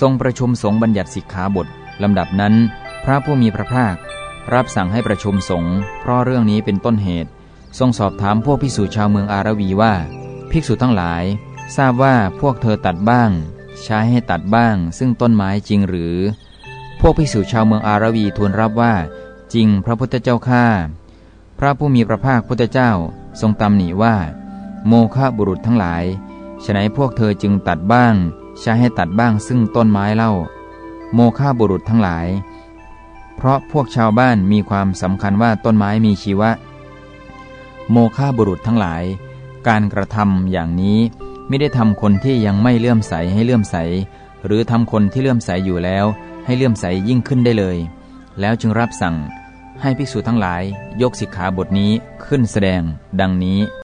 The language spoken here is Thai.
ทรงประชุมสงฆ์บัญญัติสิกขาบทลำดับนั้น พระผู้มีพระภาครับสั่งให้ประชุมสงฆ์เพราะเรื่องนี้เป็นต้นเหตุ ทรงสอบถามพวกภิกษุชาวเมืองอารวีว่า ภิกษุทั้งหลาย ทราบว่าพวกเธอตัดบ้าง ใช้ให้ตัดบ้าง ซึ่งต้นไม้จริงหรือ พวกภิกษุชาวเมืองอารวีทูลรับว่า จริงพระพุทธเจ้าข้าพระผู้มีพระภาคพุทธเจ้าทรงตำหนิว่า โมฆะบุรุษทั้งหลายฉนัยพวกเธอจึงตัดบ้าง ใช้ให้ตัดบ้างซึ่งต้นไม้เล่า โมฆะบุรุษทั้งหลาย เพราะพวกชาวบ้านมีความสำคัญว่าต้นไม้มีชีวะ โมฆะบุรุษทั้งหลาย การกระทำอย่างนี้ไม่ได้ทำคนที่ยังไม่เลื่อมใสให้เลื่อมใส หรือทำคนที่เลื่อมใสอยู่แล้ว ให้เลื่อมใสยิ่งขึ้นได้เลย แล้วจึงรับสั่งให้ภิกษุทั้งหลายยกสิกขาบทนี้ขึ้นแสดง ดังนี้